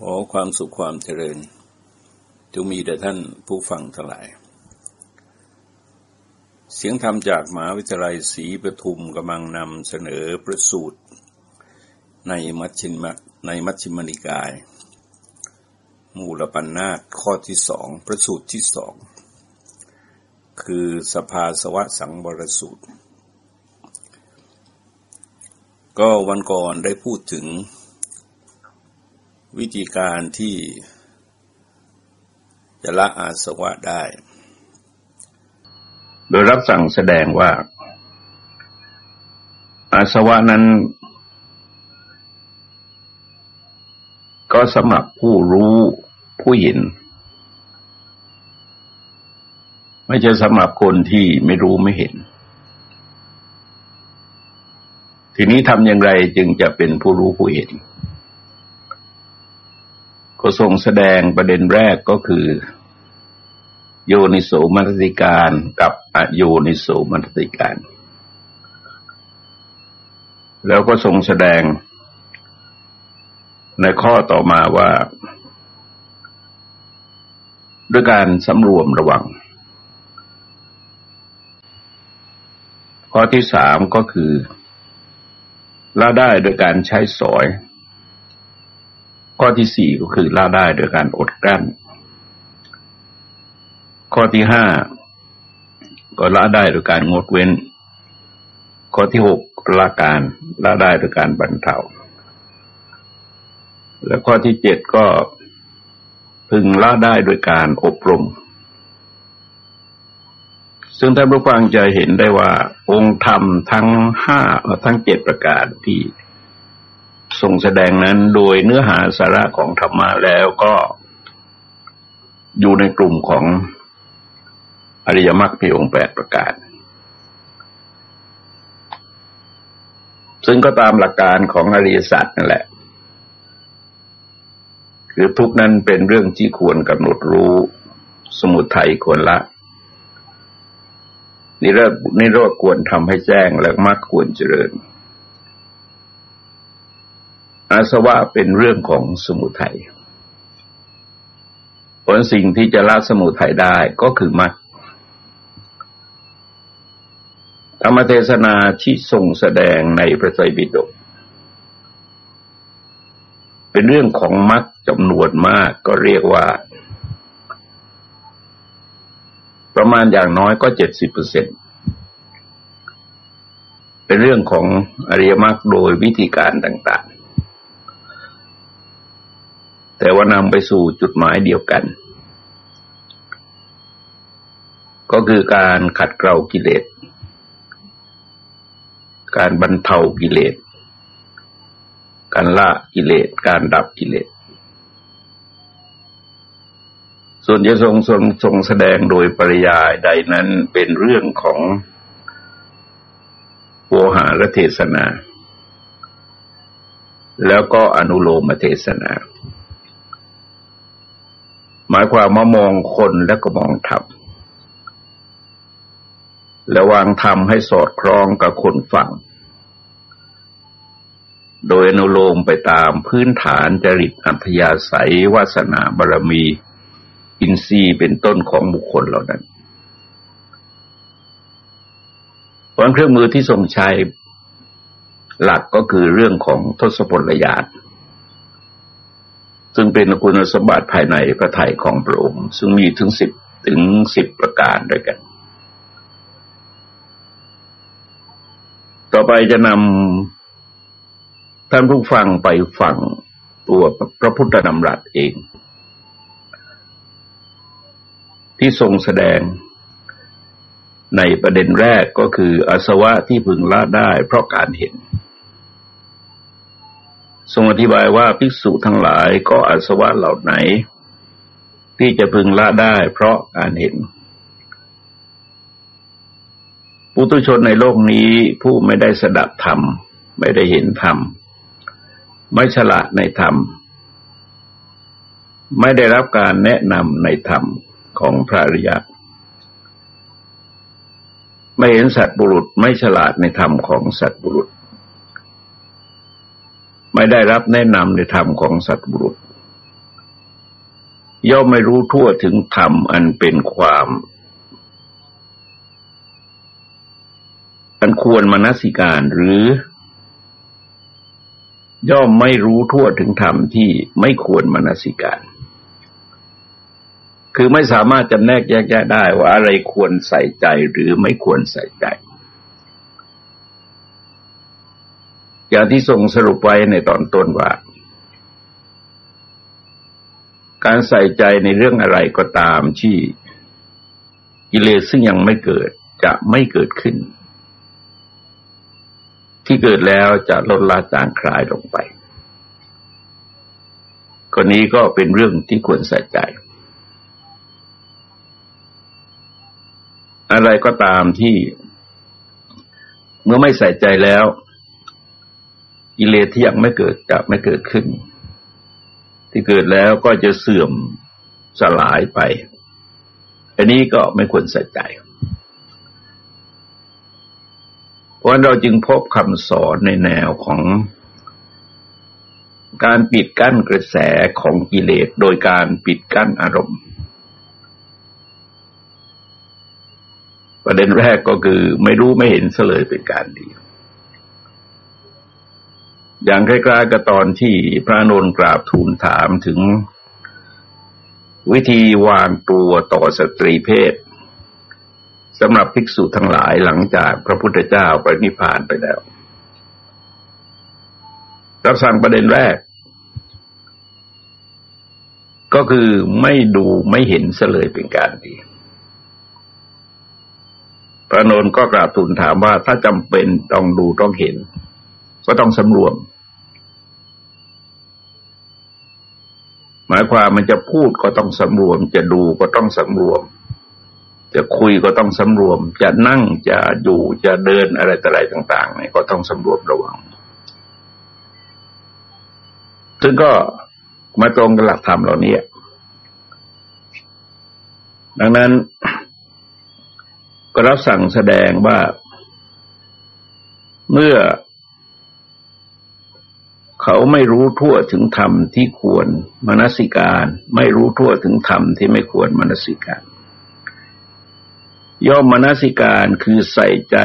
ขอความสุขความเจริญจงมีแด่ท่านผู้ฟังทั้งหลาย เสียงธรรมจากมหาวิทยาลัยศรีปทุมกำลังนำเสนอประสูตร ในมัชชิมในมัชชิมนิกาย มูลปัญนาตข้อที่สองประสูตรที่สอง คือสภาสวะสังบรสูตร ก็วันก่อนได้พูดถึง วิธีการที่จะละอาสวะได้ โดยรับสั่งแสดงว่า อาสวะนั้น ก็สมัครผู้รู้ผู้เห็นไม่ใช่สมัครคนที่ไม่รู้ไม่เห็น ทีนี้ทำอย่างไรจึงจะเป็นผู้รู้ผู้เห็น ก็ทรงแสดงประเด็นแรกก็คือ โยนิโสมัตติการกับอโยนิโสมัตติการ แล้วก็ทรงแสดงในข้อต่อมาว่า ด้วยการสำรวมระวัง ข้อที่สามก็คือละได้โดยการใช้สอย ข้อที่สี่ก็คือละได้โดยการอดกลั้น ข้อที่ห้าก็ละได้โดยการงดเว้น ข้อที่หกละการละได้โดยการบรรเทาและข้อที่เจ็ดก็พึงละได้โดยการอบรม ซึ่งท่านผู้ฟังจะเห็นได้ว่าองค์ธรรมทั้งห้าทั้งเจ็ดประการที่ ทรงแสดงนั้นโดยเนื้อหาสาระของธรรมะแล้วก็อยู่ในกลุ่มของอริยมรรคเพียงแปดประการ ซึ่งก็ตามหลักการของอริยสัจนั่นแหละ คือทุกนั้นเป็นเรื่องที่ควรกำหนดรู้ สมุทัยควรละ นิโรธนิโรธควรทำให้แจ้งและมรรคควรเจริญ อาสวะเป็นเรื่องของสมุทัยผลสิ่งที่จะละสมุทัยได้ก็คือมรรคธรรมเทศนาที่ทรงแสดงในพระไตรปิฎกเป็นเรื่องของมรรคจำนวนมากก็เรียกว่า ประมาณอย่างน้อยก็เจ็ดสิบเปอร์เซ็นเป็นเรื่องของอริยมรรคโดยวิธีการต่าง แต่ว่านำไปสู่จุดหมายเดียวกัน ก็คือการขัดเกลากิเลส การบรรเทากิเลส การละกิเลส การดับกิเลส ส่วนจะทรงทรงทรงแสดงโดยปริยายใดนั้นเป็นเรื่องของโวหารเทศนาแล้วก็อนุโลมเทศนา หมายความมามองคนแล้วก็มองธรรมแล้ววางธรรมให้สอดคล้องกับคนฟัง โดยอนุโลมไปตามพื้นฐานจริตอัธยาศัยวาสนาบารมี อินทรีย์เป็นต้นของบุคคลเหล่านั้นผลเครื่องมือที่ทรงใช้หลักก็คือเรื่องของทศพลญาต ซึ่งเป็นคุณสมบัติภายในพระทัยของพระองค์ ซึ่งมีถึงสิบถึงสิบประการด้วยกัน ต่อไปจะนำท่านผู้ฟังไปฟังตัวพระพุทธนำรัสเอง ที่ทรงแสดงในประเด็นแรกก็คืออาสวะที่พึงละได้เพราะการเห็น ทรงอธิบายว่าภิกษุทั้งหลายก็อาสวะเหล่าไหน ที่จะพึงละได้เพราะการเห็นปุตุชนในโลกนี้ผู้ไม่ได้สดับธรรม ไม่ได้เห็นธรรม ไม่ฉลาดในธรรม ไม่ได้รับการแนะนำในธรรมของพระริยะไม่เห็นสัตบุรุษไม่ฉลาดในธรรมของสัตบุรุษ ไม่ได้รับแนะนำในธรรมของสัตว์บุรุษ ย่อมไม่รู้ทั่วถึงธรรมอันเป็นความ อันควรมนสิการหรือย่อมไม่รู้ทั่วถึงธรรมที่ไม่ควรมนสิการ คือไม่สามารถจำแนกแยกแยะได้ว่าอะไรควรใส่ใจหรือไม่ควรใส่ใจ อย่างที่ทรงสรุปไว้ในตอนต้นว่า การใส่ใจในเรื่องอะไรก็ตามที่กิเลสซึ่งยังไม่เกิดจะไม่เกิดขึ้น ที่เกิดแล้วจะลดละจางคลายลงไปคนนี้ก็เป็นเรื่องที่ควรใส่ใจ อะไรก็ตามที่เมื่อไม่ใส่ใจแล้ว กิเลสที่ยังไม่เกิดจะไม่เกิดขึ้น ที่เกิดแล้วก็จะเสื่อมสลายไป อันนี้ก็ไม่ควรใส่ใจ เพราะเราจึงพบคำสอนในแนวของการปิดกั้นกระแสของกิเลสโดยการปิดกั้นอารมณ์ ประเด็นแรกก็คือไม่รู้ไม่เห็นเสลยเป็นการดี อย่างใกล้ๆกับตอนที่พระนนกราบทูลถามถึง วิธีวางตัวต่อสตรีเพศสำหรับภิกษุทั้งหลายหลังจากพระพุทธเจ้าไปนิพพานไปแล้วรับสั่งประเด็นแรก ก็คือไม่ดูไม่เห็นเสลยเป็นการดี พระนนก็กราบทูลถามว่าถ้าจำเป็นต้องดูต้องเห็น ก็ต้องสำรวมห มายความมันจะพูดก็ต้องสำรวม จะดูก็ต้องสำรวม จะคุยก็ต้องสำรวม จะนั่งจะอยู่จะเดินอะไรต่ออะไรต่างๆเนี่ยก็ต้องสำรวมระวัง ซึ่งก็มาตรงกับหลักธรรมเหล่านี้ดังนั้นก็รับสั่งแสดงว่าเมื่อ เขาไม่รู้ทั่วถึงธรรมที่ควรมนสิการ ไม่รู้ทั่วถึงธรรมที่ไม่ควรมนสิการ ย่อมมนสิการคือใส่ใจ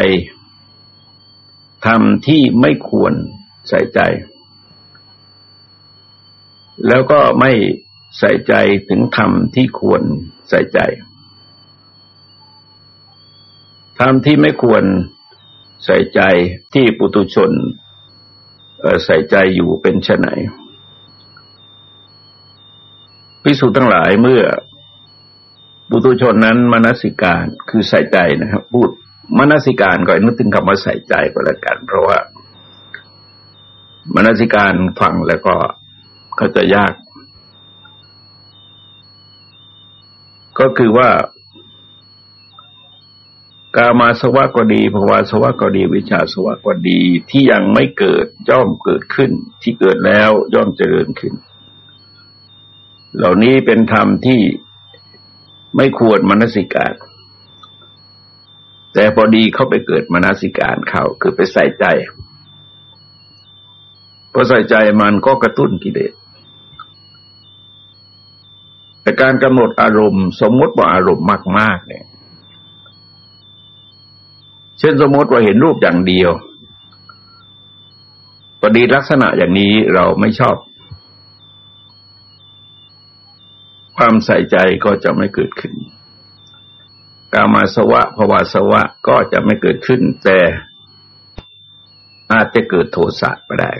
ธรรมที่ไม่ควรใส่ใจ แล้วก็ไม่ใส่ใจถึงธรรมที่ควรใส่ใจธรรมที่ไม่ควรใส่ใจที่ปุตุชน ใส่ใจอยู่เป็นชนไหนพิสูจน์ทั้งหลายเมื่อบุตุชนนั้นมนสิการคือใส่ใจนะครับพูดมนสิการก็นึกถึงคำว่าใส่ใจก็แล้วกัน เพราะว่ามนสิการฟังแล้วก็ก็จะยาก ก็คือว่า กามาสวะก็ดีภวาสวะก็ดี วิชาสวะก็ดีที่ยังไม่เกิดย่อมเกิดขึ้น ที่เกิดแล้วย่อมเจริญขึ้น เหล่านี้เป็นธรรมที่ไม่ควรมนสิการ แต่พอดีเขาไปเกิดมนสิการเขาคือไปใส่ใจพอใส่ใจมันก็กระตุ้นกิเลสแต่การกำหนดอารมณ์ สมมติว่าอารมณ์มาก ๆ เนี่ย เช่นสมมติว่าเห็นรูปอย่างเดียวปฏิลักษณะอย่างนี้เราไม่ชอบ ความใส่ใจก็จะไม่เกิดขึ้น กามาสวะภวาสวะก็จะไม่เกิดขึ้น แต่อาจจะเกิดโทสะก็ได้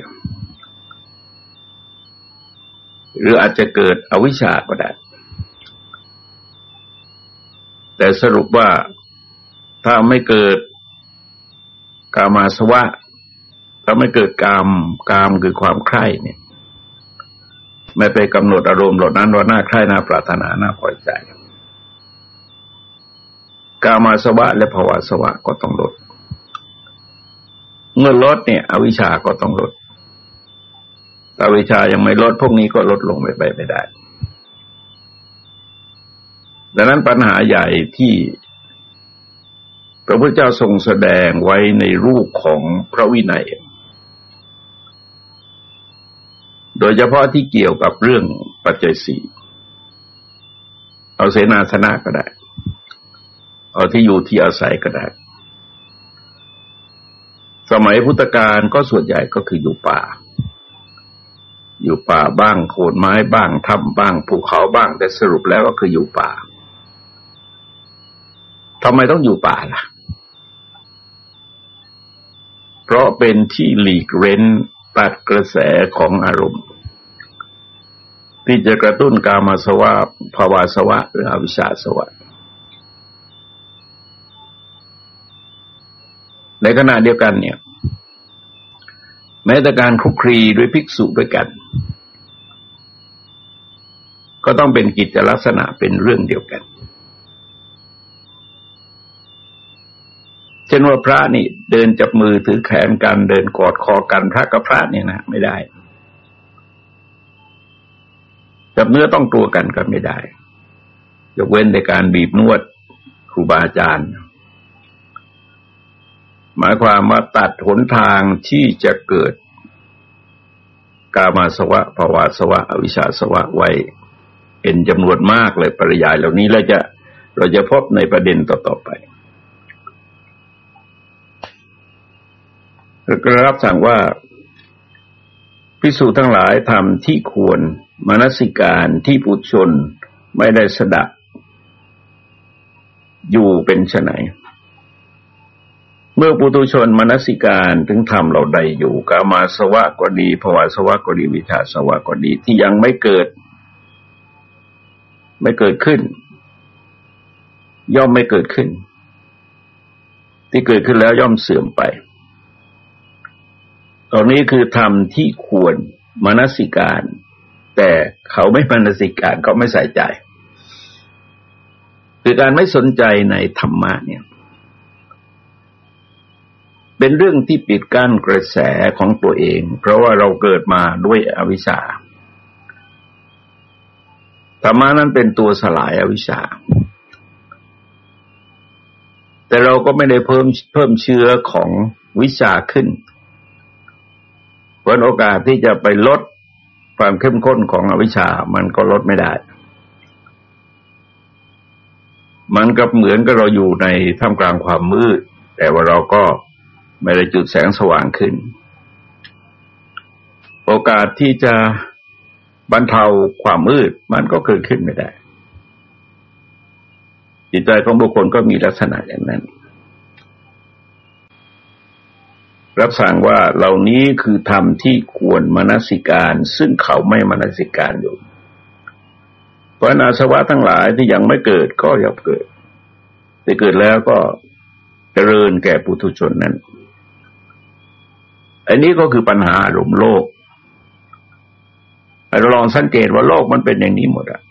หรืออาจจะเกิดอวิชชาก็ได้ แต่สรุปว่าถ้าไม่เกิด กามาสวะถ้าไม่เกิดกามกามคือความใคร่เนี่ย ไม่ไปกำหนดอารมณ์เหล่านั้นว่าน่าใคร่น่าปรารถนาน่าพอใจ กามาสวะและภาวะสวะก็ต้องลด เมื่อลดเนี่ย อวิชาก็ต้องลดอวิชายังไม่ลดพวกนี้ก็ลดลงไปไปไม่ได้ดังนั้นปัญหาใหญ่ที่ พระพุทธเจ้าทรงแสดงไว้ในรูปของพระวินัย โดยเฉพาะที่เกี่ยวกับเรื่องปัจจัยสี่เอาเสนาสนะก็ได้ เอาที่อยู่ที่อาศัยก็ได้ สมัยพุทธกาลก็ส่วนใหญ่ก็คืออยู่ป่า อยู่ป่าบ้างโคนไม้บ้างถ้ำบ้างภูเขาบ้างแต่สรุปแล้วก็คืออยู่ป่าทำไมต้องอยู่ป่าล่ะ เพราะเป็นที่หลีกเร้นตัดกระแสของอารมณ์ ที่จะกระตุ้นกามาสวะภาวาสวะ หรืออวิชชาสวะ ในขณะเดียวกันเนี่ย แม้แต่การคลุกคลีด้วยภิกษุด้วยกัน ก็ต้องเป็นกิจลักษณะเป็นเรื่องเดียวกัน เช่นว่าพระนี่เดินจับมือถือแขนกันเดินกอดคอกันพระกับพระเนี่ยนะไม่ได้ จับเนื้อต้องตัวกันก็ไม่ได้ยกเว้นในการบีบนวดครูบาอาจารย์ หมายความว่าตัดหนทางที่จะเกิด กามาสวะภาวาสวะ อวิชชาสวะไว้เป็นจำนวนมากเลยปริยายเหล่านี้เราจะเราจะพบในประเด็นต่อๆไป ก็รับสั่งว่าพิสูจทั้งหลายทำที่ควรมนสิการที่ปุชนไม่ได้สดับ อยู่เป็นไนเมื่อปุตุชนมนสิการถึงทำเราใดอยู่กามาสวะก็ดีภวาสวะก็ดีวิชาสวะก็ดีที่ยังไม่เกิด ไม่เกิดขึ้น ย่อมไม่เกิดขึ้น ที่เกิดขึ้นแล้วย่อมเสื่อมไป ตรงนี้คือทำที่ควรมนสิการ แต่เขาไม่มนสิการเขาไม่ใส่ใจ คือการไม่สนใจในธรรมะเนี่ย เป็นเรื่องที่ปิดกั้นกระแสของตัวเอง เพราะว่าเราเกิดมาด้วยอวิชชาธรรมะนั้นเป็นตัวสลายอวิชชา แต่เราก็ไม่ได้เพิ่มเพิ่มเชื้อของวิชาขึ้น เพราะโอกาสที่จะไปลดความเข้มข้นของอวิชชา มันก็ลดไม่ได้ มันก็เหมือนกับเราอยู่ในท่ามกลางความมืด แต่ว่าเราก็ไม่ได้จุดแสงสว่างขึ้น โอกาสที่จะบรรเทาความมืด มันก็เกิดขึ้นไม่ได้ จิตใจของบุคคลก็มีลักษณะอย่างนั้น รับสั่งว่าเหล่านี้คือธรรมที่ควรมนสิการ ซึ่งเขาไม่มนสิการอยู่เพราะนาสวะทั้งหลายที่ยังไม่เกิดก็ย่อมเกิด แต่เกิดแล้วก็เจริญแก่ปุถุชนนั้น อันนี้ก็คือปัญหาอารมโลกเราลองสังเกตว่าโลกมันเป็นอย่างนี้หมดอะ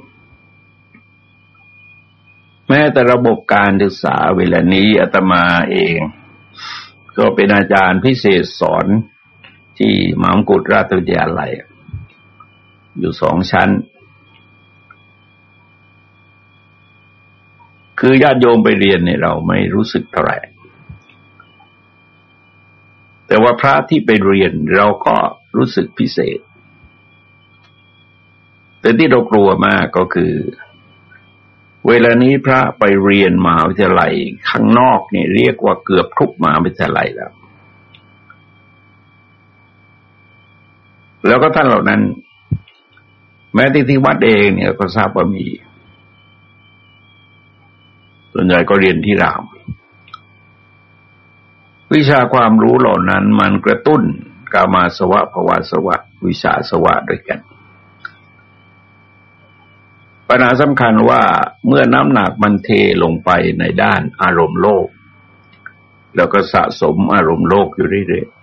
แม้แต่ระบบการศึกษาเวลานี้อาตมาเอง ก็เป็นอาจารย์พิเศษสอนที่มหามกุฎราชวิทยาลัย อยู่สองชั้น คือญาติโยมไปเรียนเนี่ยเราไม่รู้สึกเท่าไหร่แต่ว่าพระที่ไปเรียนเราก็รู้สึกพิเศษ แต่ที่เรากลัวมากก็คือ เวลานี้พระไปเรียนมหาวิทยาลัยข้างนอกเนี่ยเรียกว่าเกือบทุกมหาวิทยาลัยแล้ว แล้วก็ท่านเหล่านั้น แม้ที่ที่วัดเองเนี่ยก็ทราบว่ามี ส่วนใหญ่ก็เรียนที่ราม วิชาความรู้เหล่านั้นมันกระตุ้นกามาสวะภวาสวะ วิชาสวะด้วยกัน ปัญหาสำคัญว่าเมื่อน้ำหนักมันเทลงไปในด้านอารมณ์โลก แล้วก็สะสมอารมณ์โลกอยู่เรื่อยๆ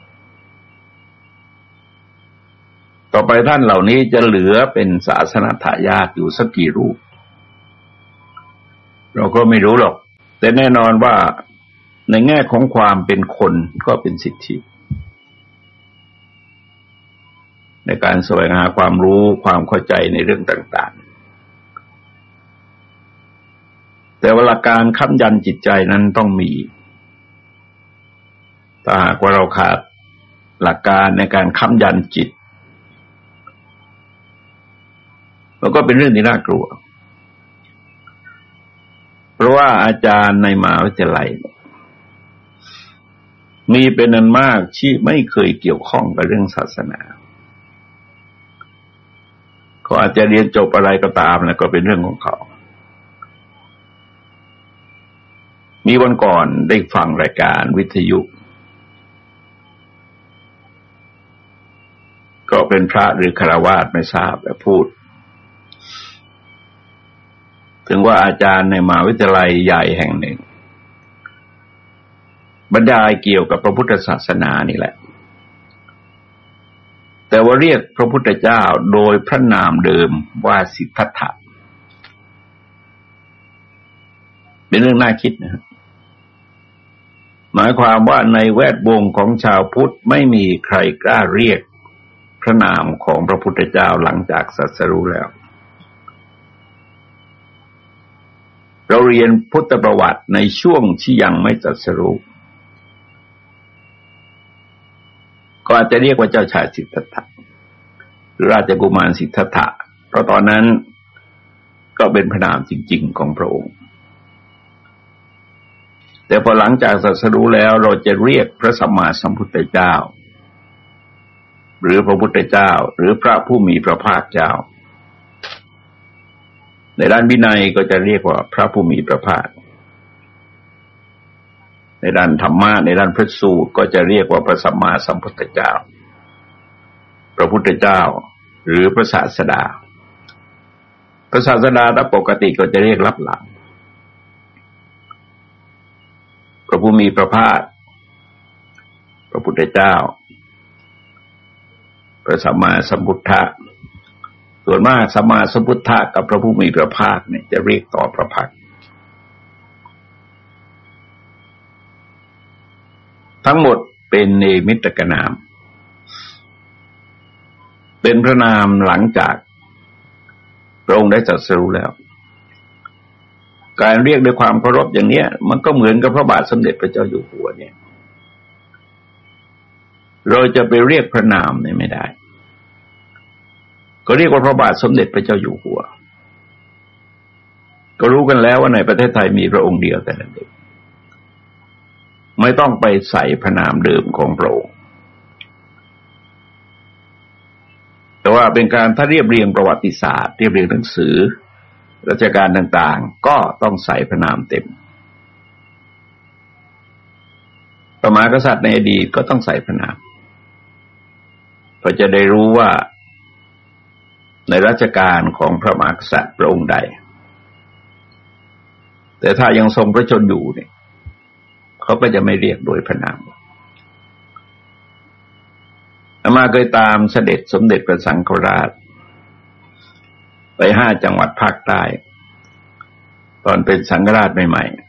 ต่อไปท่านเหล่านี้จะเหลือเป็นศาสนทายาทอยู่สักกี่รูป เราก็ไม่รู้หรอก แต่แน่นอนว่าในแง่ของความเป็นคนก็เป็นสิทธิในการแสวงหาความรู้ความเข้าใจในเรื่องต่าง แต่ว่าการค้ำยันจิตใจนั้นต้องมีถ้าหากว่าเราขาดหลักการในการค้ำยันจิตมันก็เป็นเรื่องที่น่ากลัว เพราะว่าอาจารย์ในมหาวิทยาลัย มีเป็นอันมากที่ไม่เคยเกี่ยวข้องกับเรื่องศาสนาเขาอาจจะเรียนจบอะไรก็ตามแล้วก็เป็นเรื่องของเขา มีวันก่อนได้ฟังรายการวิทยุ ก็เป็นพระหรือคารวาสไม่ทราบแต่พูด ถึงว่าอาจารย์ในมหาวิทยาลัยใหญ่แห่งหนึ่ง บรรยายเกี่ยวกับพระพุทธศาสนานี่แหละ แต่ว่าเรียกพระพุทธเจ้าโดยพระนามเดิมว่าสิทธัตถะเป็นเรื่องน่าคิดนะครับ หมายความว่าในแวดวงของชาวพุทธไม่มีใครกล้าเรียกพระนามของพระพุทธเจ้าหลังจากสัสรู้แล้ว เราเรียนพุทธประวัติในช่วงที่ยังไม่สัสรู้ก็อาจจะเรียกว่าเจ้าชายสิทธัตถะหรือราชกุมารสิทธัตถะเพราะตอนนั้นก็เป็นพระนามจริง ๆ ของพระองค์ แต่พอหลังจากสัสรู้แล้วเราจะเรียกพระสัมมาสัมพุทธเจ้า หรือพระพุทธเจ้า หรือพระผู้มีพระภาคเจ้า ในด้านวินัยก็จะเรียกว่าพระผู้มีพระภาค ในด้านธรรมะในด้านพระสูตรก็จะเรียกว่าพระสัมมาสัมพุทธเจ้า พระพุทธเจ้า หรือพระศาสดาพระศาสดาถ้าปกติก็จะเรียกรับหลัง พระผู้มีพระภาค พระพุทธเจ้า พระสัมมาสัมพุทธะส่วนมากสัมมาสัมพุทธะกับพระผู้มีพระภาคเนี่ยจะเรียกต่อพระพักทั้งหมดเป็นเนมิตกนาม เป็นพระนามหลังจากพระองค์ได้จัดสรู้แล้ว การเรียกด้วยความเคารพอย่างเนี้ย มันก็เหมือนกับพระบาทสมเด็จพระเจ้าอยู่หัวเนี่ย เราจะไปเรียกพระนามเนี่ยไม่ได้ ก็เรียกว่าพระบาทสมเด็จพระเจ้าอยู่หัว ก็รู้กันแล้วว่าในประเทศไทยมีพระองค์เดียวแต่นั้นเองไม่ต้องไปใส่พระนามเดิมของพระองค์แต่ว่าเป็นการถ้าเรียบเรียงประวัติศาสตร์ เรียบเรียงหนังสือ ราชการต่างๆ ก็ต้องใส่พระนามเต็มประมากษัตริย์ในอดีตก็ต้องใส่พระนามเพื่อจะได้รู้ว่าในรัชกาลของพระมหากษัตริย์พระองค์ใด แต่ถ้ายังทรงพระชนอยู่เนี่ยเขาก็จะไม่เรียกโดยพระนามอามาเคยตามเสด็จสมเด็จพระสังฆราช ไปห้าจังหวัดภาคใต้ ตอนเป็นสังฆราชใหม่ๆ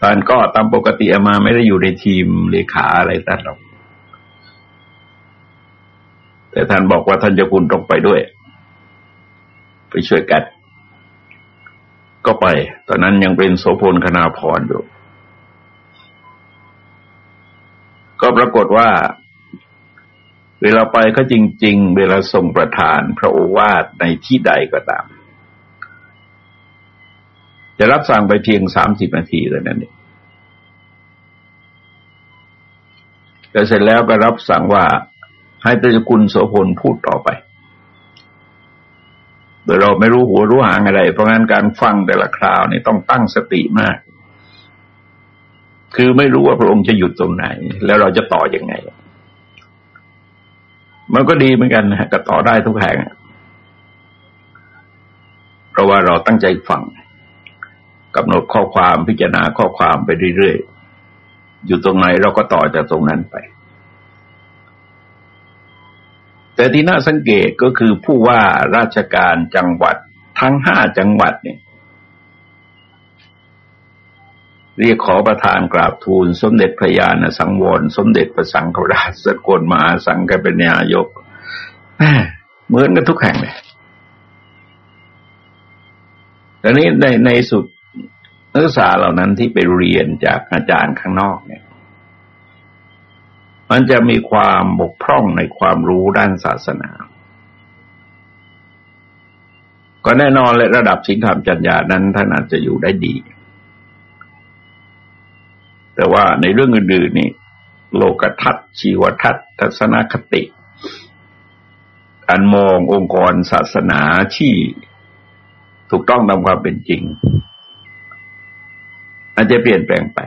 ท่านก็ตามปกติมาไม่ได้อยู่ในทีมเลขาอะไรตัดหรอก แต่ท่านบอกว่าท่านจะคุณต้องไปด้วย ไปช่วยกัน ก็ไป ตอนนั้นยังเป็นโสพลคณาพรอยู่ ก็ปรากฏว่า เวลาไปก็จริง ๆ เวลาส่งประธานพระโอวาทในที่ใดก็ตาม จะรับสั่งไปเพียงสามสิบนาทีแล้วนั่นเองแต่เสร็จแล้วก็รับสั่งว่าให้ตระกุลโสพลพูดต่อไปโดยเราไม่รู้หัวรู้หางอะไร เพราะงั้นการฟังแต่ละคราวนี่ต้องตั้งสติมาก คือไม่รู้ว่าพระองค์จะหยุดตรงไหน แล้วเราจะต่ออยังไง มันก็ดีเหมือนกันนะก็ต่อได้ทุกแห่งเพราะว่าเราตั้งใจฟังกำหนดข้อความพิจารณาข้อความไปเรื่อยๆ อยู่ตรงไหนเราก็ต่อจากตรงนั้นไป แต่ที่น่าสังเกตก็คือผู้ว่าราชการจังหวัดทั้งห้าจังหวัดเนี่ย เรียกขอประทานกราบทูล สมเด็จพระญาณสังวร สมเด็จพระสังฆราชสกลมหาสังฆเป็นนายกเหมือนกันทุกแห่งเลยแต่นี้ในในสุดนักศึกษาเหล่านั้นที่ไปเรียนจากอาจารย์ข้างนอกเนี่ย มันจะมีความบกพร่องในความรู้ด้านศาสนา ก็แน่นอนเลยระดับศีลธรรมจัญญานั้นท่านอาจจะอยู่ได้ดี แต่ว่าในเรื่องอื่นๆนี่โลกทัศน์ชีวทัศน์ ทัศนคติการมององค์กรศาสนาที่ถูกต้องตามความเป็นจริง อาจจะเปลี่ยนแปลงไป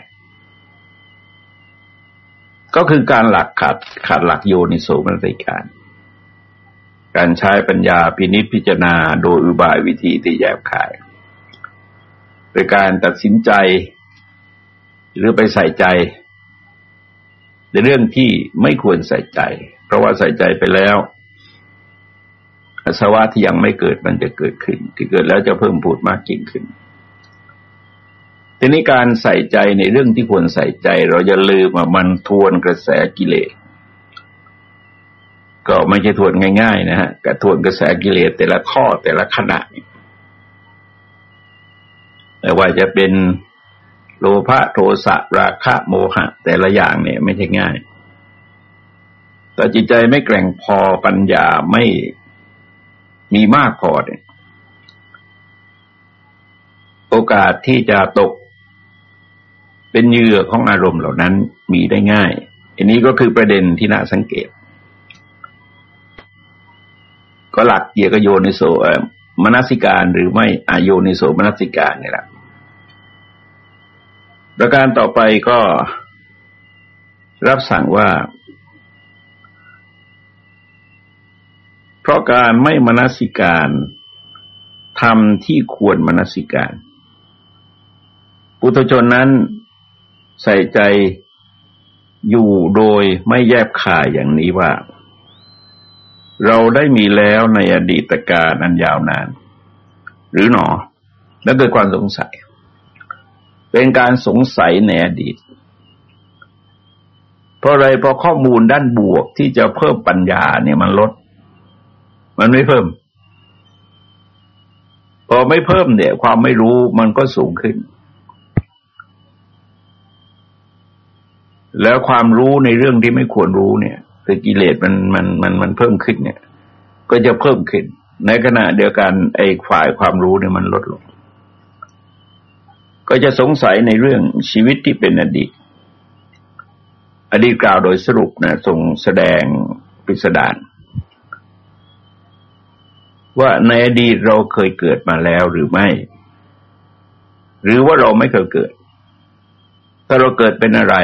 ก็คือการหลักขาดขาดหลักโยนิโสมนสิการ การใช้ปัญญาพินิจพิจารณาโดยอุบายวิธีที่แยบขาย โดยการตัดสินใจ หรือไปใส่ใจ ในเรื่องที่ไม่ควรใส่ใจ เพราะว่าใส่ใจไปแล้วอาสวะที่ยังไม่เกิดมันจะเกิดขึ้น ที่เกิดแล้วจะเพิ่มพูดมากยิ่งขึ้นทีนี้การใส่ใจในเรื่องที่ควรใส่ใจ เราจะลืมว่ามันทวนกระแสกิเลสก็ไม่ใช่ทวนง่ายๆนะฮะกระทวนกระแสกิเลสแต่ละข้อแต่ละขณะแต่ว่าจะเป็น โลภะโทสะราคะโมหะ แต่ละอย่างเนี่ยไม่ใช่ง่ายแต่จิตใจไม่แกร่งพอปัญญาไม่มีมากพอเนี่ยโอกาสที่จะตกเป็นเหยื่อของอารมณ์เหล่านั้นมีได้ง่าย อันนี้ก็คือประเด็นที่น่าสังเกต ก็หลักเกี่ยกโยนิโสมนสิการหรือไม่อโยนิโสมนสิการนี่แหละ ประการต่อไปก็รับสั่งว่า เพราะการไม่มนสิการทำที่ควรมนสิการ ปุถุชนนั้นใส่ใจอยู่โดยไม่แยบคายอย่างนี้ว่า เราได้มีแล้วในอดีตการอันยาวนาน หรือหนอ แล้วเกิดความสงสัย เป็นการสงสัยในอดีต เพราะอะไรเพราะข้อมูลด้านบวกที่จะเพิ่มปัญญาเนี่ยมันลด มันไม่เพิ่ม พอไม่เพิ่มเนี่ย ความไม่รู้มันก็สูงขึ้น แล้วความรู้ในเรื่องที่ไม่ควรรู้เนี่ยคือกิเลสมันมันมันมันเพิ่มขึ้นเนี่ย ก็จะเพิ่มขึ้น ในขณะเดียวกันไอ้ฝ่ายความรู้เนี่ยมันลดลง ก็จะสงสัยในเรื่องชีวิตที่เป็นอดีต อดีตกล่าวโดยสรุปนะทรงแสดงพิสดารว่าในอดีตเราเคยเกิดมาแล้วหรือไม่ หรือว่าเราไม่เคยเกิด ถ้าเราเกิดเป็นอะไร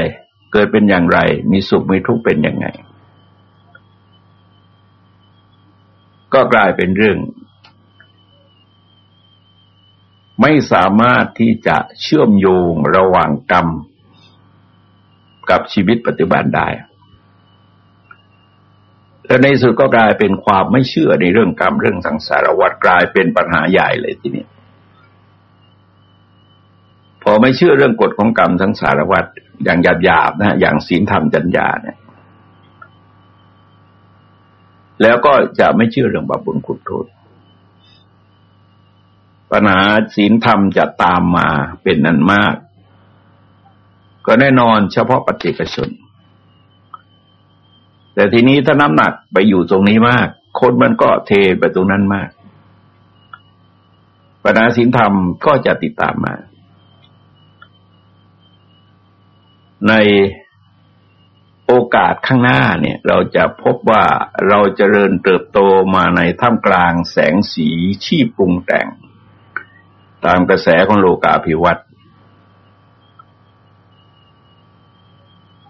เกิดเป็นอย่างไร มีสุขมีทุกข์เป็นยังไง ก็กลายเป็นเรื่อง ไม่สามารถที่จะเชื่อมโยงระหว่างกรรม กับชีวิตปัจจุบันได้ แล้วในสุดก็กลายเป็นความไม่เชื่อในเรื่องกรรมเรื่องสังสารวัฏกลายเป็นปัญหาใหญ่เลยทีนี้พอไม่เชื่อเรื่องกฎของกรรมสังสารวัฏอย่างหยาบๆนะอย่างศีลธรรมจัญญาเนี่ย แล้วก็จะไม่เชื่อเรื่องบาปบุญคุณโทษ ปัญหาศีลธรรมจะตามมาเป็นนั้นมาก ก็แน่นอนเฉพาะปฏิกชน แต่ทีนี้ถ้าน้ำหนักไปอยู่ตรงนี้มาก คนมันก็เทไปตรงนั้นมาก ปัญหาศีลธรรมก็จะติดตามมา ในโอกาสข้างหน้าเนี่ย เราจะพบว่าเราจเจริญเติบโตมาในท่ามกลางแสงสีชีพปรุงแต่ง ตามกระแสของโลกาภิวัตน์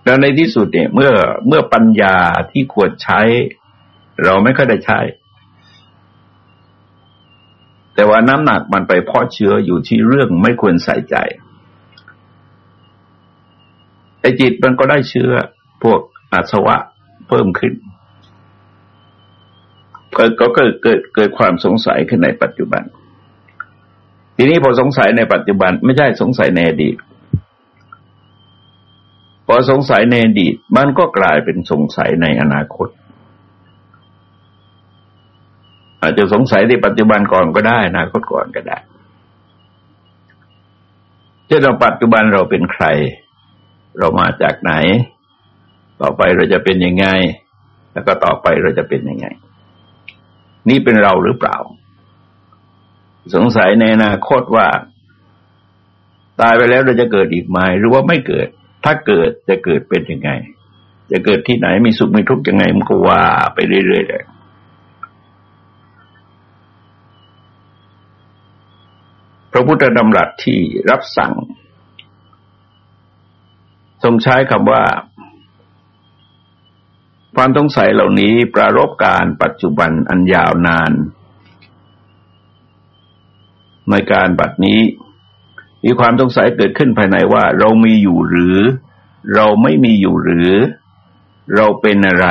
แล้วในที่สุดเนี่ย เมื่อเมื่อปัญญาที่ควรใช้ เราไม่ค่อยได้ใช้ แต่ว่าน้ำหนักมันไปเพาะเชื้ออยู่ที่เรื่องไม่ควรใส่ใจไอ้จิตมันก็ได้เชื้อพวกอาสวะเพิ่มขึ้นก็เกิดเกิดเกิดความสงสัยขึ้นในปัจจุบัน ทีนี้พอสงสัยในปัจจุบันไม่ใช่สงสัยในอดีตพอสงสัยในอดีตมันก็กลายเป็นสงสัยในอนาคต อาจจะสงสัยในปัจจุบันก่อนก็ได้อนาคตก่อนก็ได้เช่นเราปัจจุบันเราเป็นใคร เรามาจากไหน ต่อไปเราจะเป็นยังไง แล้วก็ต่อไปเราจะเป็นยังไง นี่เป็นเราหรือเปล่า สงสัยในอนาคตว่า ตายไปแล้วเราจะเกิดอีกไหมหรือว่าไม่เกิด ถ้าเกิดจะเกิดเป็นยังไง จะเกิดที่ไหนมีสุขมีทุกข์ยังไงมันก็ว่าไปเรื่อยๆเลยพระพุทธดำรัสที่รับสั่ง ทรงใช้คำว่า ความสงสัยเหล่านี้ปรารบการปัจจุบันอันยาวนาน ในการบัดนี้ มีความสงสัยเกิดขึ้นภายในว่า เรามีอยู่หรือ เราไม่มีอยู่หรือ เราเป็นอะไร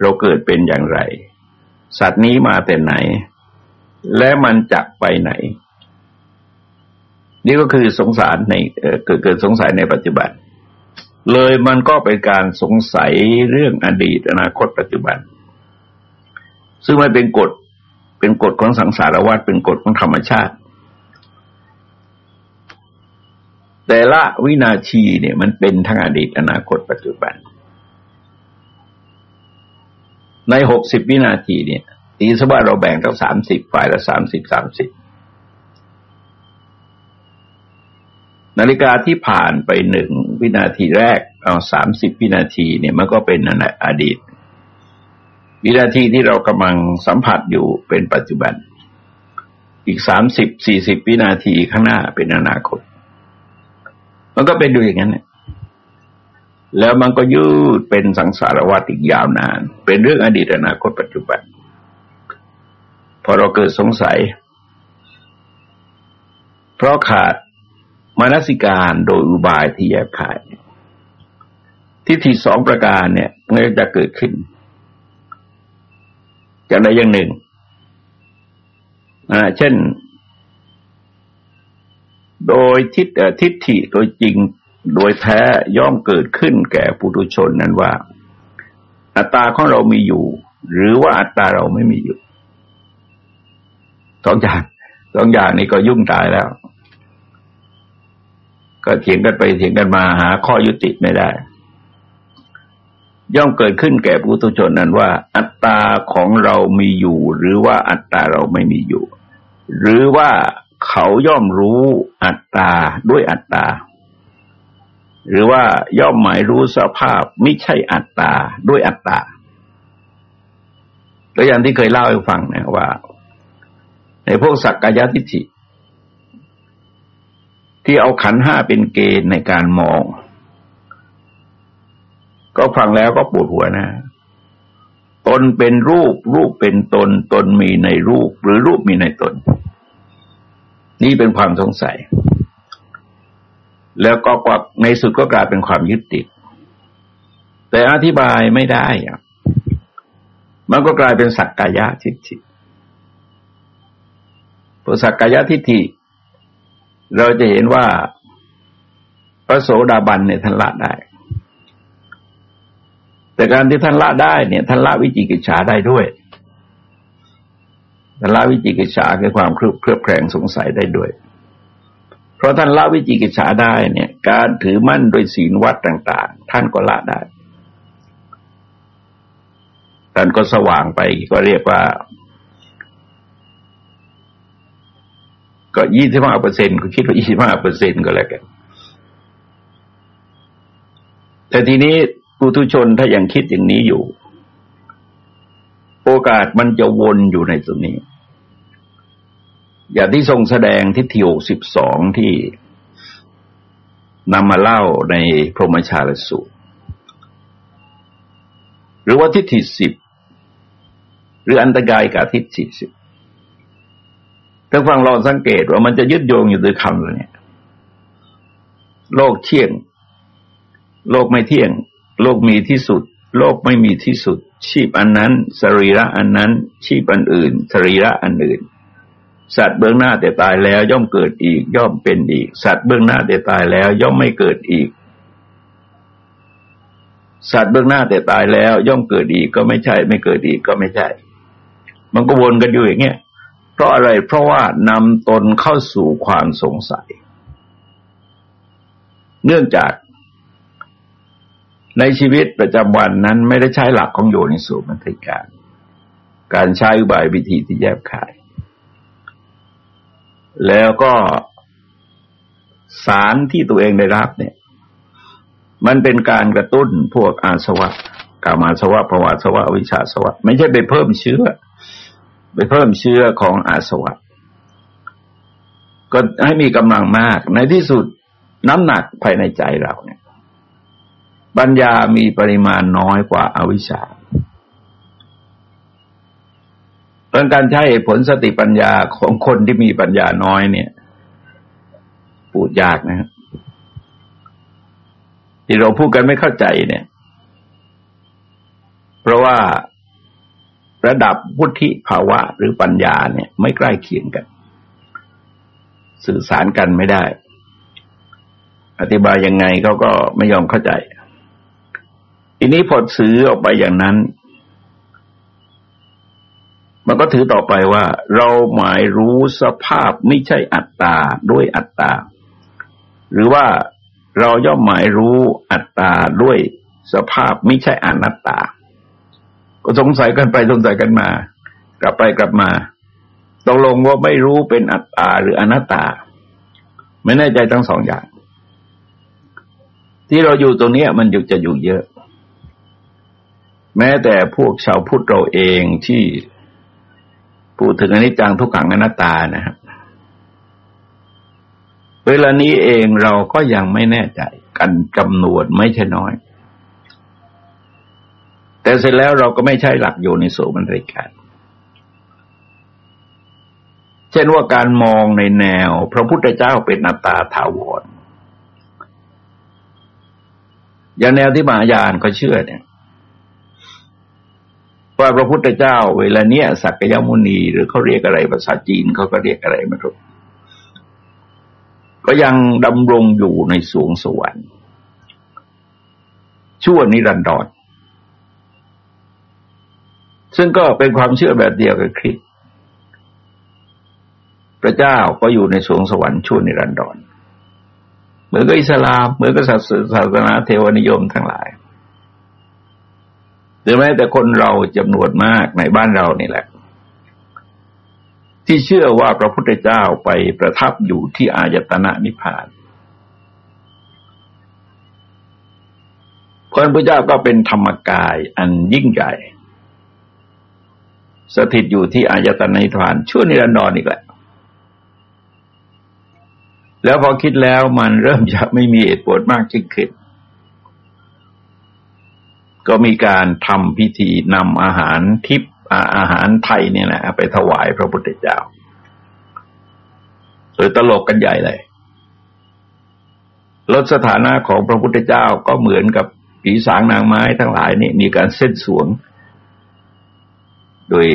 เราเกิดเป็นอย่างไร สัตว์นี้มาแต่ไหน และมันจักไปไหน นี่ก็คือสงสารในเกิดเกิดสงสัยในปัจจุบัน เลยมันก็เป็นการสงสัยเรื่องอดีตอนาคตปัจจุบัน ซึ่งมันเป็นกฎ เป็นกฎของสังสารวัฏเป็นกฎของธรรมชาติ แต่ละวินาทีเนี่ยมันเป็นทั้งอดีตอนาคตปัจจุบัน ในหกสิบวินาทีเนี่ยตีสว่าเราแบ่งทั้งสามสิบฝ่ายละสามสิบสามสิบนาฬิกาที่ผ่านไปหนึ่งวินาทีแรกเอาสามสิบวินาทีเนี่ยมันก็เป็นอดีต วินาทีที่เรากำลังสัมผัสอยู่เป็นปัจจุบัน อีกสามสิบสี่สิบวินาทีข้างหน้าเป็นอนาคต มันก็เป็นดูอย่างนั้นเนี่ยแล้วมันก็ยืดเป็นสังสารวัฏอีกยาวนาน เป็นเรื่องอดีตอนาคตปัจจุบัน พอเราเกิดสงสัย เพราะขาดมนสิการโดยอุบายที่แยบขายทิฏฐิสองประการเนี่ยมันจะเกิดขึ้น จากใดอย่างหนึ่งเช่น โดยทิฏทิฏฐิโดยจริงโดยแท้ย่อมเกิดขึ้นแก่ปุถุชนนั้นว่า อัตตาของเรามีอยู่ หรือว่าอัตตาเราไม่มีอยู่สองอย่างสองอย่างนี้ก็ยุ่งตายแล้ว ก็เถียงกันไปเถียงกันมาหาข้อยุติไม่ได้ ย่อมเกิดขึ้นแก่ผู้ตุชนนั้นว่า อัตตาของเรามีอยู่ หรือว่าอัตตาเราไม่มีอยู่ หรือว่าเขาย่อมรู้อัตตาด้วยอัตตา หรือว่าย่อมหมายรู้สภาพไม่ใช่อัตตาด้วยอัตตาตัวอย่างที่เคยเล่าให้ฟังนะว่า ในพวกสักกายทิฏฐิที่เอาขันห้าเป็นเกณฑ์ในการมอง ก็ฟังแล้วก็ปวดหัวนะ ตนเป็นรูป รูปเป็นตน ตนมีในรูป หรือรูปมีในตน นี่เป็นความสงสัย แล้วก็กในสุดก็กลายเป็นความยึดติด แต่อธิบายไม่ได้อะมันก็กลายเป็นสักกายะทิฏฐิพอสักกายะทิฏฐิ เราจะเห็นว่าพระโสดาบันเนี่ยท่านละได้ แต่การที่ท่านละได้เนี่ยท่านละวิจิกิจฉาได้ด้วยท่านละวิจิกิจฉาคือความเครือบเครือบแคลงสงสัยได้ด้วย เพราะท่านละวิจิกิจฉาได้เนี่ย การถือมั่นโดยศีลวัดต่าง ๆ ท่านก็ละได้ท่านก็สว่างไปก็เรียกว่า ก็ยี่สิบห้าเปอร์เซ็นก็คิดว่ายี่สิบห้าเปอร์เซ็นต์ก็แล้วกัน แต่ทีนี้ ปุถุชนถ้ายังคิดอย่างนี้อยู่ โอกาสมันจะวนอยู่ในตรงนี้ อย่างที่ทรงแสดงทิฏฐิหกสิบสองที่นำมาเล่าในพรหมชาลสูตร หรือว่าทิฏฐิสิบหรืออันตรายกับทิฏฐิสิบถ้าฟังลองสังเกตว่ามันจะยึดโยงอยู่ด้วยคำเนี่ยโลกเที่ยง โลกไม่เที่ยง โลกมีที่สุด โลกไม่มีที่สุด ชีพอันนั้น สรีระอันนั้น ชีพอันอื่น สรีระอันอื่น สัตว์เบื้องหน้าแต่ตายแล้วย่อมเกิดอีก ย่อมเป็นอีก สัตว์เบื้องหน้าแต่ตายแล้วย่อมไม่เกิดอีก สัตว์เบื้องหน้าแต่ตายแล้ว ย่อมเกิดอีกก็ไม่ใช่ ไม่เกิดอีกก็ไม่ใช่ มันก็วนกันอยู่อย่างเงี้ยเพราะอะไรเพราะว่านำตนเข้าสู่ความสงสัย เนื่องจาก ในชีวิตประจำวันนั้นไม่ได้ใช้หลักของโยนิสูมันติการ การใช้อุบายวิธีที่แยบขาย แล้วก็สารที่ตัวเองได้รับเนี่ย มันเป็นการกระตุ้นพวกอาสวะกามาสวะภวาสวะวิชาสวะ ไม่ใช่ไปเพิ่มเชื้อ ไปเพิ่มเชื้อของอาสวะ ก็ให้มีกำลังมาก ในที่สุดน้ำหนักภายในใจเราเนี่ย ปัญญามีปริมาณน้อยกว่าอาวิชชาเรื่องการใช้ผลสติปัญญาของคนที่มีปัญญาน้อยเนี่ยพูดยากนะครับที่เราพูดกันไม่เข้าใจเนี่ย เพราะว่าระดับวุฒิภาวะหรือปัญญาเนี่ย ไม่ใกล้เคียงกัน สื่อสารกันไม่ได้ อธิบายยังไงเขาก็ไม่ยอมเข้าใจ ทีนี้พอซื้อออกไปอย่างนั้น มันก็ถือต่อไปว่า เราหมายรู้สภาพไม่ใช่อัตตาด้วยอัตตา หรือว่าเราย่อมหมายรู้อัตตาด้วยสภาพไม่ใช่อนัตตา ก็สงสัยกันไปสงสัยกันมา กลับไปกลับมาตกลงว่าไม่รู้เป็นอัตตาหรืออนัตตา ไม่แน่ใจทั้งสองอย่าง ที่เราอยู่ตรงนี้มันอยู่จะอยู่เยอะ แม้แต่พวกชาวพุทธเราเองที่พูดถึงอนิจจังทุกขังอนัตตานะครับเวลานี้เองเราก็ยังไม่แน่ใจกันจำนวนไม่ใช่น้อย แต่เสร็จแล้วเราก็ไม่ใช่หลักอยู่ในโสมันริการเช่นว่าการมองในแนว พระพุทธเจ้าเป็นอัตตาถาวรอย่างแนวที่มหายานก็เชื่อเนี่ย ว่าพระพุทธเจ้า เวลาเนี้ยสักยมุนี หรือเขาเรียกอะไรภาษาจีนเขาก็เรียกอะไรไม่รู้ก็ยังดำรงอยู่ในสวงสวรรค์ชั่วนิรันดรซึ่งก็เป็นความเชื่อแบบเดียวกับคริสพระเจ้าก็อยู่ในสวงสวรรค์ชั่วนิรันดรเหมือนกับอิสลามเหมือนกับศาสนาเทวนิยมทั้งหลาย หรือแม้แต่คนเราจำนวนมากในบ้านเรานี่แหละ ที่เชื่อว่าพระพุทธเจ้าไปประทับอยู่ที่อายตนะนิพพานพระพุทธเจ้าก็เป็นธรรมกายอันยิ่งใหญ่ สถิตอยู่ที่อายตนะนิพพานชั่วนิรันดรอีกแหละ แล้วพอคิดแล้วมันเริ่มจะไม่มีเหตุผลมากขึ้นขึ้น ก็มีการทำพิธีนำอาหารทิพอาหารไทยเนี่ยนะไปถวายพระพุทธเจ้าโดยตลกกันใหญ่เลยลดสถานะของพระพุทธเจ้าก็เหมือนกับผีสางนางไม้ทั้งหลายนี่มีการเส้นสวง โดย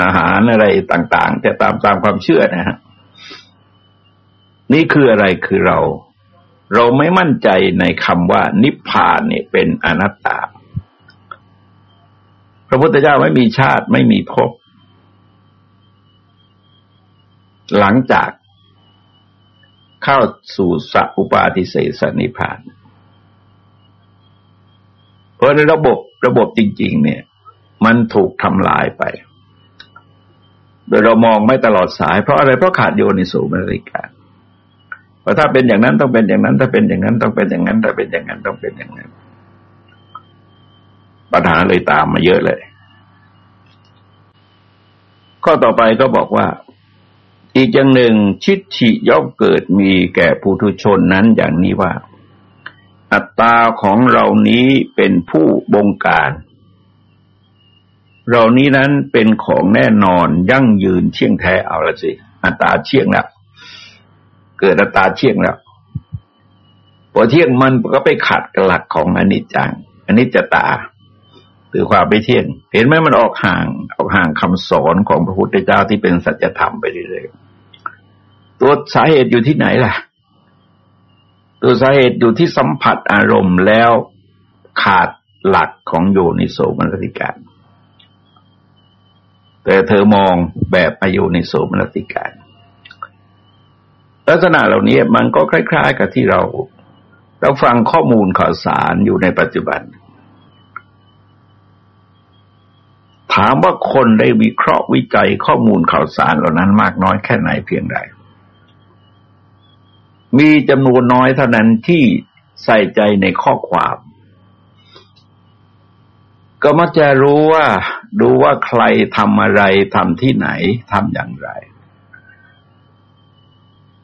อาหารอะไรต่างๆจะตามตามความเชื่อนะฮะนี่คืออะไรคือเรา เราไม่มั่นใจในคำว่านิพพานเนี่ยเป็นอนัตตา พระพุทธเจ้าไม่มีชาติไม่มีภพหลังจากเข้าสู่สัพปาทิเสสนิพพาน เพราะในระบบระบบจริง ๆ เนี่ย มันถูกทำลายไป โดยเรามองไม่ตลอดสาย เพราะอะไรเพราะขาดโยนิสูมริการ ว่าถ้าเป็นอย่างนั้นต้องเป็นอย่างนั้น ถ้าเป็นอย่างนั้นต้องเป็นอย่างนั้น ถ้าเป็นอย่างนั้นต้องเป็นอย่างนั้น ปัญหาเลยตามมาเยอะเลย ข้อต่อไปก็บอกว่า อีกอย่างหนึ่งชิดฉิย่อมเกิดมีแก่ผู้ทุชนนั้นอย่างนี้ว่า อัตตาของเรานี้เป็นผู้บงการเรานี้นั้นเป็นของแน่นอนยั่งยืนเชี่ยงแท้เอาละสิ อัตตาเชี่ยงแล้ว เกิดอัตตาเที่ยงแล้วพอเที่ยงมันก็ไปขัดกับหลักของอนิจจังอนิจจตาคือความไปเที่ยง เห็นไหมมันออกห่างออกห่างคำสอนของพระพุทธเจ้าที่เป็นสัจธรรมไปเรื่อยๆตัวสาเหตุอยู่ที่ไหนล่ะ ตัวสาเหตุอยู่ที่สัมผัสอารมณ์แล้วขาดหลักของโยนิโสมนสิการ แต่เธอมองแบบอโยนิโสมนสิการ ลักษณะเหล่านี้มันก็คล้าย ๆ กับที่เรา เราฟังข้อมูลข่าวสารอยู่ในปัจจุบัน ถามว่าคนได้วิเคราะห์วิจัยข้อมูลข่าวสารเหล่านั้นมากน้อยแค่ไหนเพียงใด มีจำนวนน้อยเท่านั้นที่ใส่ใจในข้อความ ก็มักจะรู้ว่า ดูว่าใครทำอะไรทำที่ไหนทำอย่างไร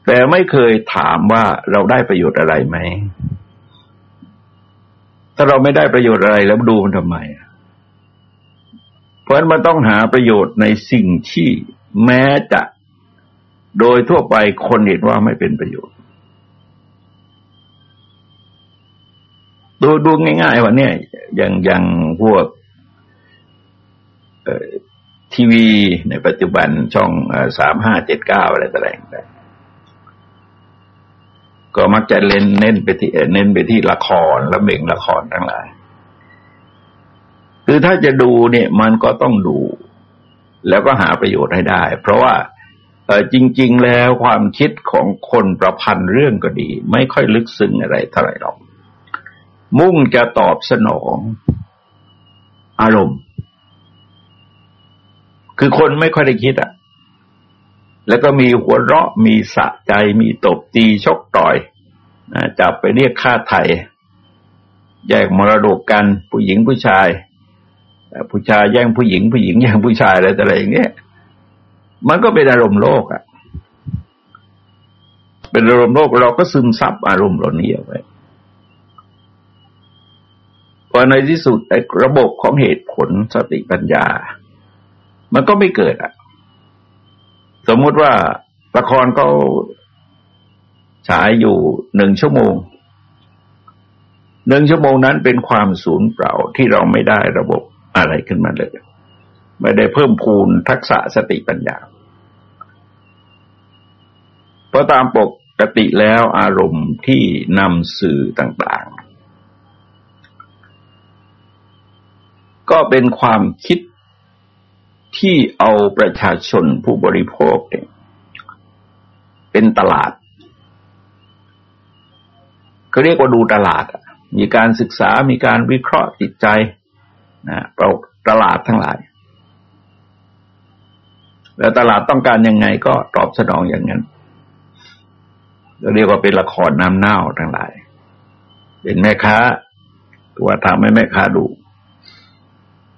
แต่ไม่เคยถามว่าเราได้ประโยชน์อะไรไหม ถ้าเราไม่ได้ประโยชน์อะไรแล้วดูมันทำไม เพราะฉะนั้นมันต้องหาประโยชน์ในสิ่งที่แม้จะโดยทั่วไปคนเห็นว่าไม่เป็นประโยชน์ ดูดูง่ายๆว่าเนี่ย อย่างอย่างพวกทีวีในปัจจุบันช่องสามห้าเจ็ดเก้าอะไรต่างๆ ก็มักจะเล่นเน้นไปที่เน้นไปที่ละครและเบ่งละครทั้งหลาย คือถ้าจะดูเนี่ยมันก็ต้องดู แล้วก็หาประโยชน์ให้ได้ เพราะว่าจริง ๆ แล้วความคิดของคนประพันธ์เรื่องก็ดี ไม่ค่อยลึกซึ้งอะไรเท่าไหร่หรอก มุ่งจะตอบสนองอารมณ์ คือคนไม่ค่อยได้คิดอะ่ะ แล้วก็มีหัวเราะมีสะใจมีตบตีชกต่อยจับไปเรียกค่าไถ่แย่งมรดกกันผู้หญิงผู้ชายผู้ชายแย่งผู้หญิงผู้หญิงแย่งผู้ชายอะไรแต่อะไรอย่างเงี้ยมันก็เป็นอารมณ์โลกอะ่ะ เป็นอารมณ์โลกเราก็ซึมซับอารมณ์เหล่านี้เอาไว้พอในที่สุดระบบของเหตุผลสติปัญญา มันก็ไม่เกิดอะ สมมุติว่าละครก็ฉายอยู่หนึ่งชั่วโมงหนึ่งชั่วโมงนั้นเป็นความสูญเปล่าที่เราไม่ได้ระบบอะไรขึ้นมาเลย ไม่ได้เพิ่มพูนทักษะสติปัญญา เพราะตามปกติแล้วอารมณ์ที่นำสื่อต่างๆ ก็เป็นความคิด ที่เอาประชาชนผู้บริโภคเนี่ยเป็นตลาดก็เรียกว่าดูตลาด มีการศึกษา มีการวิเคราะห์จิตใจนะเราตลาดทั้งหลาย แล้วตลาดต้องการยังไงก็ตอบสนองอย่างนั้นเราเรียกว่าเป็นละครน้ำเน่าทั้งหลาย เป็นแม่ค้า ตัวทำให้แม่ค้าดู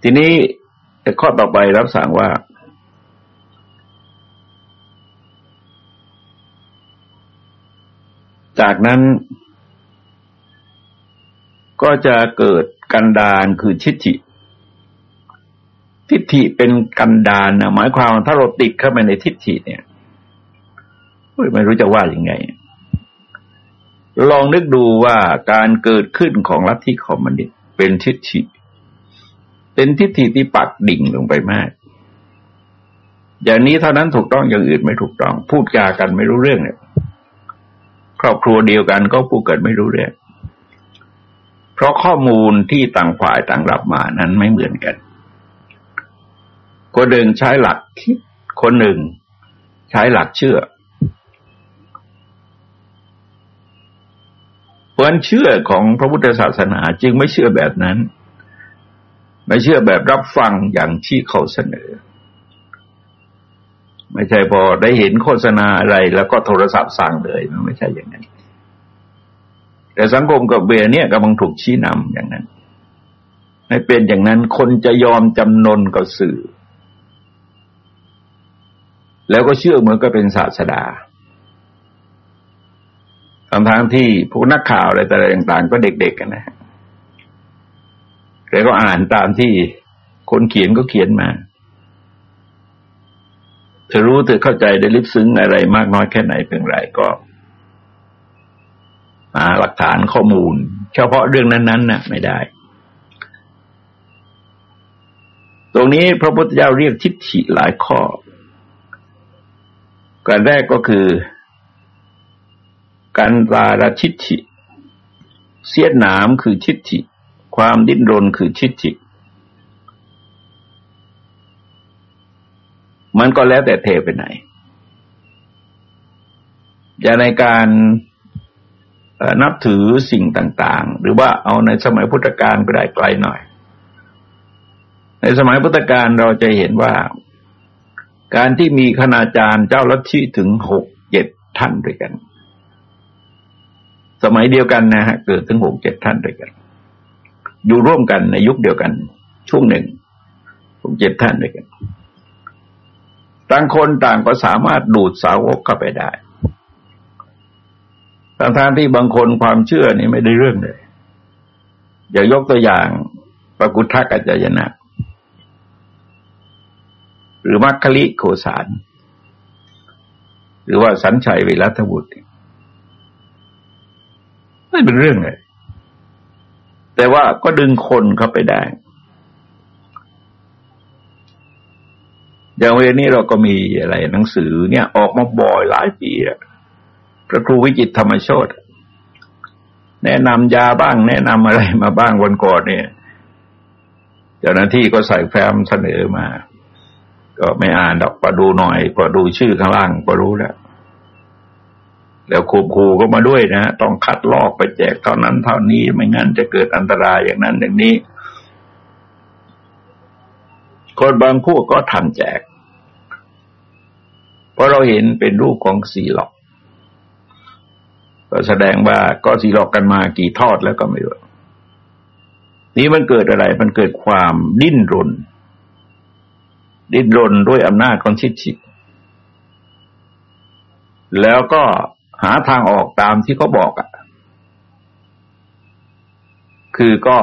ทีนี้ แต่ข้อต่อไปรับสั่งว่า จากนั้น ก็จะเกิดกันดานคือชิตฐิทิฏฐิเป็นกันดานนะหมายความว่าถ้าเราติดเข้าไปในทิฏฐิเนี่ยไม่รู้จะว่าอย่างไง ลองนึกดูว่าการเกิดขึ้นของลัทธิคอมมิวนิสต์เป็นทิฏฐิ เป็นทิฏฐิที่ปักดิ่งลงไปมาก อย่างนี้เท่านั้นถูกต้องอย่างอื่นไม่ถูกต้อง พูดจากันไม่รู้เรื่องเนี่ย ครอบครัวเดียวกันก็พูดกันไม่รู้เรื่อง เพราะข้อมูลที่ต่างฝ่ายต่างรับมานั้นไม่เหมือนกันคนหนึ่งใช้หลักคิดคนหนึ่ง ใช้หลักเชื่อเพราะเชื่อของพระพุทธศาสนาจึงไม่เชื่อแบบนั้น ไม่เชื่อแบบรับฟังอย่างที่เขาเสนอ ไม่ใช่พอได้เห็นโฆษณาอะไรแล้วก็โทรศัพท์สั่งเลยมันไม่ใช่อย่างนั้น แต่สังคมกับเบียเนี่ยกำลังถูกชี้นำอย่างนั้นไม่เป็นอย่างนั้นคนจะยอมจำนนกับสื่อ แล้วก็เชื่อเหมือนก็เป็นศาสดาทั้งทางที่พวกนักข่าวอะไรต่างๆ ก็เด็กๆกันนะ แต่ก็อ่านตามที่คนเขียนก็เขียนมา เธอรู้เธอเข้าใจได้ลึกซึ้งอะไรมากน้อยแค่ไหนเพียงไรก็หาหลักฐานข้อมูล เฉพาะเรื่องนั้นๆน่ะ ไม่ได้ ตรงนี้พระพุทธเจ้าเรียกทิฏฐิหลายข้อการแรกก็คือการตาราทิฏฐิเสียดหนามคือทิฏฐิ ความดิ้นรนคือชิดจิตมันก็แล้วแต่เทไปไหน อย่าในการนับถือสิ่งต่าง ๆ หรือว่าเอาในสมัยพุทธกาลก็ได้ไกลหน่อย ในสมัยพุทธกาลเราจะเห็นว่า การที่มีคณาจารย์เจ้าลัทธิถึงหกเจ็ดท่านด้วยกัน สมัยเดียวกันนะฮะ เกิดถึงหกเจ็ดท่านด้วยกัน อยู่ร่วมกันในยุคเดียวกัน ช่วงหนึ่งหกเจ็ดท่านด้วยกัน ต่างคนต่างก็สามารถดูดสาวกเข้าไปได้ทางทางที่บางคนความเชื่อนี่ไม่ได้เรื่องเลย อย่ายกตัวอย่างปกุทธกัจจยนะหรือมัคคลิโคสาร หรือว่าสัญชัยเวรัตบุตรไม่เป็นเรื่องเลย แต่ว่าก็ดึงคนเข้าไปได้ อย่างเวลานี้เราก็มีอะไรหนังสือเนี่ยออกมาบ่อยหลายปีอะพระครูวิจิตธรรมโชตแนะนำยาบ้าง แนะนำอะไรมาบ้างวันก่อนเนี่ยเจ้าหน้าที่ก็ใส่แฟ้มเสนอมา ก็ไม่อ่านดอกพอดูหน่อยพอดูชื่อข้างล่างก็รู้แล้ว แล้วครูครูก็มาด้วยนะ ต้องคัดลอกไปแจกเท่านั้นเท่านี้ไม่งั้นจะเกิดอันตรายอย่างนั้นอย่างนี้ คนบางพวกก็ทำแจก เพราะเราเห็นเป็นรูปของสีหลอกก็แสดงว่าก็สีหลอกกันมากี่ทอดแล้วก็ไม่รู้นี่มันเกิดอะไร มันเกิดความดิ้นรน ดิ้นรนด้วยอำนาจของชิดฉิดแล้วก็ หาทางออกตามที่เขาบอกอะ่ะ คือก็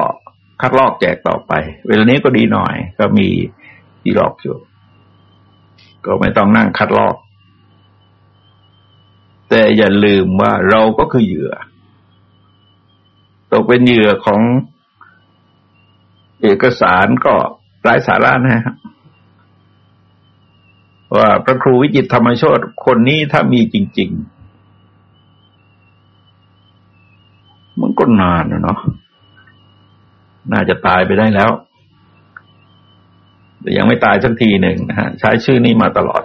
คัดลอกแจกต่อไป เวลานี้ก็ดีหน่อย ก็มีที่หลอกอยู่ ก็ไม่ต้องนั่งคัดลอก แต่อย่าลืมว่าเราก็คือเหยื่อ ตกเป็นเหยื่อของเอกสารก็ไร้สาระนะครับว่าพระครูวิจิตธรรมโชตคนนี้ถ้ามีจริง ๆ มันก็นานเนาะน่าจะตายไปได้แล้ว แต่ยังไม่ตายสักทีหนึ่งนะฮะใช้ชื่อนี้มาตลอด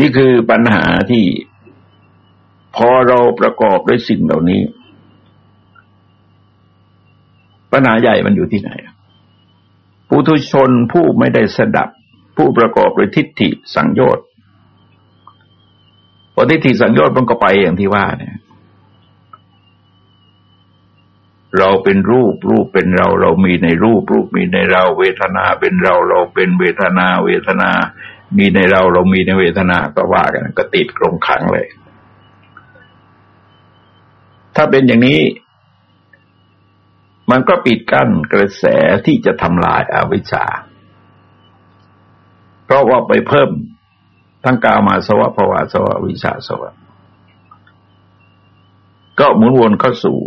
นี่คือปัญหาที่พอเราประกอบด้วยสิ่งเหล่านี้ ปัญหาใหญ่มันอยู่ที่ไหนผู้ทุชนผู้ไม่ได้สดับ ผู้ประกอบด้วยทิฏฐิสังโยชน์พอทิฏฐิสังโยชน์มันก็ไปอย่างที่ว่าเนี่ย เราเป็นรูปรูปเป็นเรา เรามีในรูปรูปมีในเรา เวทนาเป็นเราเราเป็นเวทนา เวทนา มีในเราเรามีในเวทนาก็ว่ากันก็ติดกรงขังเลย ถ้าเป็นอย่างนี้ มันก็ปิดกั้นกระแสที่จะทำลายอาวิชชา เพราะว่าไปเพิ่มทั้งกามาสวะภวะสวะวิชาสวะ ก็หมุนวนเข้าสู่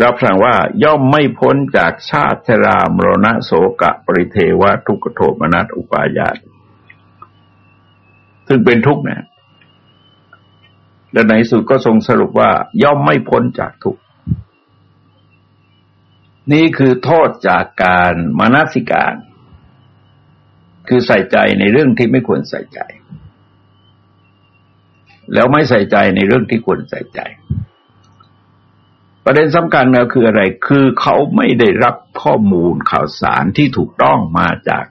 รับสั่งว่าย่อมไม่พ้นจากชาติชรามรณะโสกะปริเทวะทุกโทมนัสอุปายาตซึ่งเป็นทุกข์นะและในสุดก็ทรงสรุปว่า ย่อมไม่พ้นจากทุกข์นี่คือโทษจากการมานาสิการ คือใส่ใจในเรื่องที่ไม่ควรใส่ใจ แล้วไม่ใส่ใจในเรื่องที่ควรใส่ใจ ประเด็นสำคัญก็คืออะไร คือเขาไม่ได้รับข้อมูลข่าวสารที่ถูกต้องมาจาก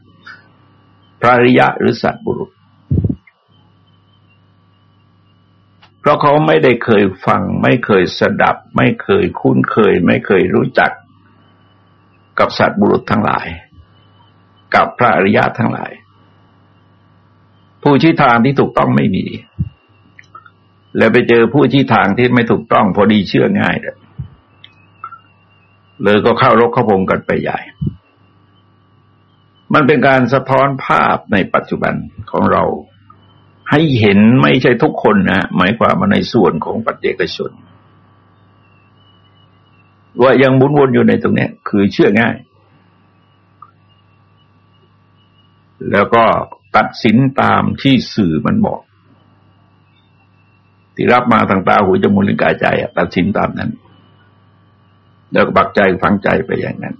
พระริยะหรือสัตบุรุษ เพราะเขาไม่ได้เคยฟัง ไม่เคยสดับ ไม่เคยคุ้นเคย ไม่เคยรู้จัก กับสัตบุรุษทั้งหลาย กับพระอริยะทั้งหลาย ผู้ชี้ทางที่ถูกต้องไม่มี แล้วไปเจอผู้ชี้ทางที่ไม่ถูกต้องพอดีเชื่อง่ายเลย เลยก็เข้ารกเข้าพงกันไปใหญ่ มันเป็นการสะท้อนภาพในปัจจุบันของเรา ให้เห็นไม่ใช่ทุกคนนะหมายความมาในส่วนของปัจเจกชน ว่ายังบุนวนอยู่ในตรงนี้คือเชื่อง่าย แล้วก็ตัดสินตามที่สื่อมันบอก ที่รับมาทางตาหูจมูกลิ้นกายใจตัดสินตามนั้น แล้วก็บักใจฝังใจไปอย่างนั้น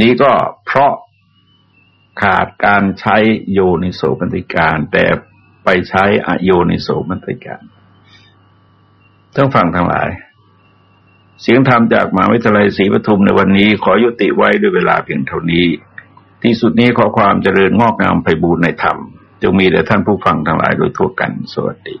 นี้ก็เพราะขาดการใช้โยนิโสมนติการ แต่ไปใช้อโยนิโสมนติการทั้งฟังทั้งหลาย เสียงธรรมจากมหาวิทยาลัยศรีปทุมในวันนี้ ขอยุติไว้ด้วยเวลาเพียงเท่านี้ ที่สุดนี้ขอความเจริญงอกงามไปบูรณนธรรมจงมีแด่ท่านผู้ฟังทั้งหลายโดยทั่วกันสวัสดี